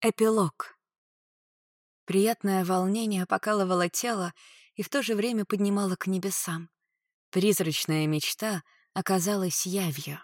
Эпилог. Приятное волнение покалывало тело и в то же время поднимало к небесам. Призрачная мечта оказалась явью.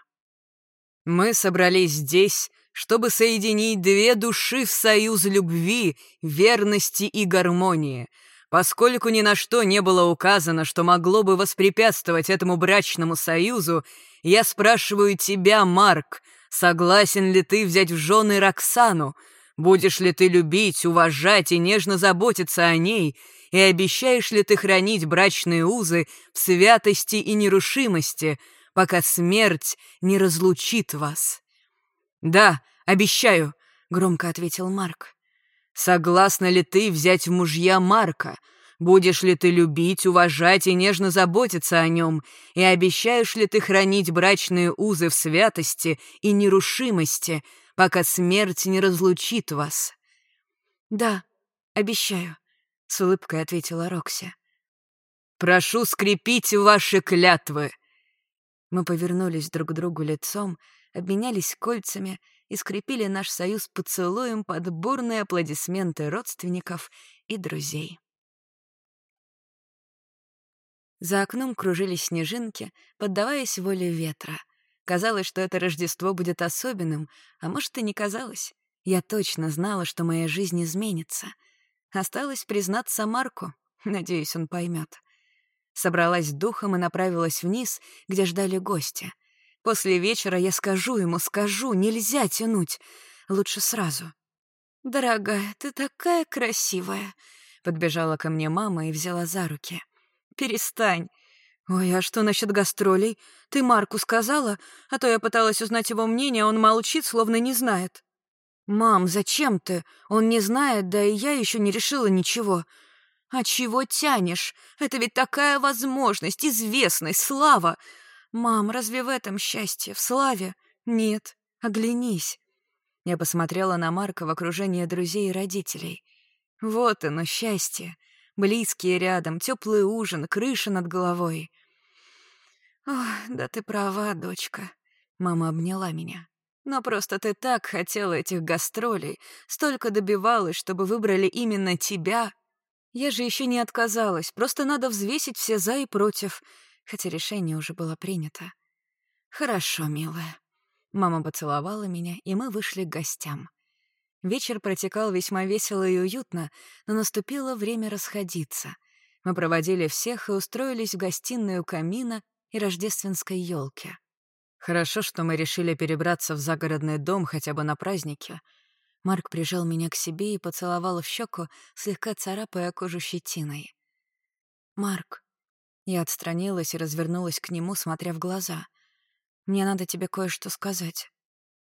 «Мы собрались здесь, чтобы соединить две души в союз любви, верности и гармонии, поскольку ни на что не было указано, что могло бы воспрепятствовать этому брачному союзу, я спрашиваю тебя, Марк, согласен ли ты взять в жены Роксану, Будешь ли ты любить, уважать и нежно заботиться о ней, и обещаешь ли ты хранить брачные узы в святости и нерушимости, пока смерть не разлучит вас?» «Да, обещаю», — громко ответил Марк. «Согласна ли ты взять в мужья Марка?» Будешь ли ты любить, уважать и нежно заботиться о нем? И обещаешь ли ты хранить брачные узы в святости и нерушимости, пока смерть не разлучит вас». «Да, обещаю», — с улыбкой ответила Рокси. «Прошу скрепить ваши клятвы». Мы повернулись друг к другу лицом, обменялись кольцами и скрепили наш союз поцелуем под бурные аплодисменты родственников и друзей. За окном кружились снежинки, поддаваясь воле ветра — Казалось, что это Рождество будет особенным, а может, и не казалось. Я точно знала, что моя жизнь изменится. Осталось признаться Марку. Надеюсь, он поймет. Собралась духом и направилась вниз, где ждали гости. После вечера я скажу ему, скажу, нельзя тянуть. Лучше сразу. «Дорогая, ты такая красивая!» Подбежала ко мне мама и взяла за руки. «Перестань!» «Ой, а что насчет гастролей? Ты Марку сказала? А то я пыталась узнать его мнение, а он молчит, словно не знает». «Мам, зачем ты? Он не знает, да и я еще не решила ничего». «А чего тянешь? Это ведь такая возможность, известность, слава!» «Мам, разве в этом счастье? В славе?» «Нет. Оглянись». Я посмотрела на Марка в окружении друзей и родителей. «Вот оно, счастье. Близкие рядом, теплый ужин, крыша над головой. «Ох, да ты права, дочка», — мама обняла меня. «Но просто ты так хотела этих гастролей, столько добивалась, чтобы выбрали именно тебя. Я же еще не отказалась, просто надо взвесить все «за» и «против», хотя решение уже было принято. «Хорошо, милая». Мама поцеловала меня, и мы вышли к гостям. Вечер протекал весьма весело и уютно, но наступило время расходиться. Мы проводили всех и устроились в гостиную камина и рождественской елки. Хорошо, что мы решили перебраться в загородный дом хотя бы на празднике. Марк прижал меня к себе и поцеловал в щеку, слегка царапая кожу щетиной. «Марк». Я отстранилась и развернулась к нему, смотря в глаза. «Мне надо тебе кое-что сказать».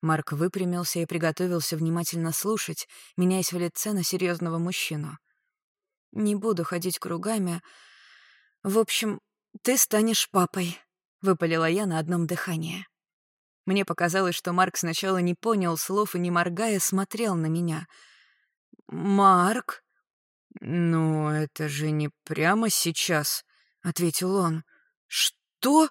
Марк выпрямился и приготовился внимательно слушать, меняясь в лице на серьезного мужчину. «Не буду ходить кругами. В общем, ты станешь папой», — выпалила я на одном дыхании. Мне показалось, что Марк сначала не понял слов и, не моргая, смотрел на меня. «Марк?» «Ну, это же не прямо сейчас», — ответил он. «Что?»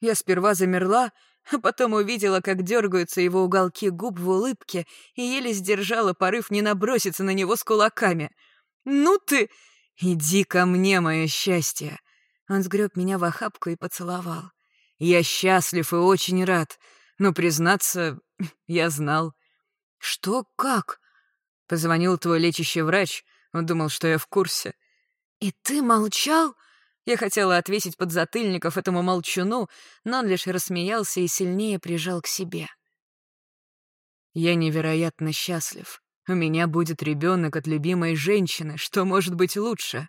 Я сперва замерла, а потом увидела, как дергаются его уголки губ в улыбке и еле сдержала порыв не наброситься на него с кулаками. «Ну ты! Иди ко мне, мое счастье!» Он сгреб меня в охапку и поцеловал. «Я счастлив и очень рад, но, признаться, я знал». «Что? Как?» Позвонил твой лечащий врач, он думал, что я в курсе. «И ты молчал?» Я хотела отвесить подзатыльников этому молчуну, но он лишь рассмеялся и сильнее прижал к себе. «Я невероятно счастлив. У меня будет ребенок от любимой женщины. Что может быть лучше?»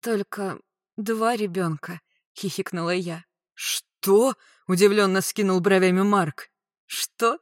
«Только два ребенка, хихикнула я. «Что?» — удивленно скинул бровями Марк. «Что?»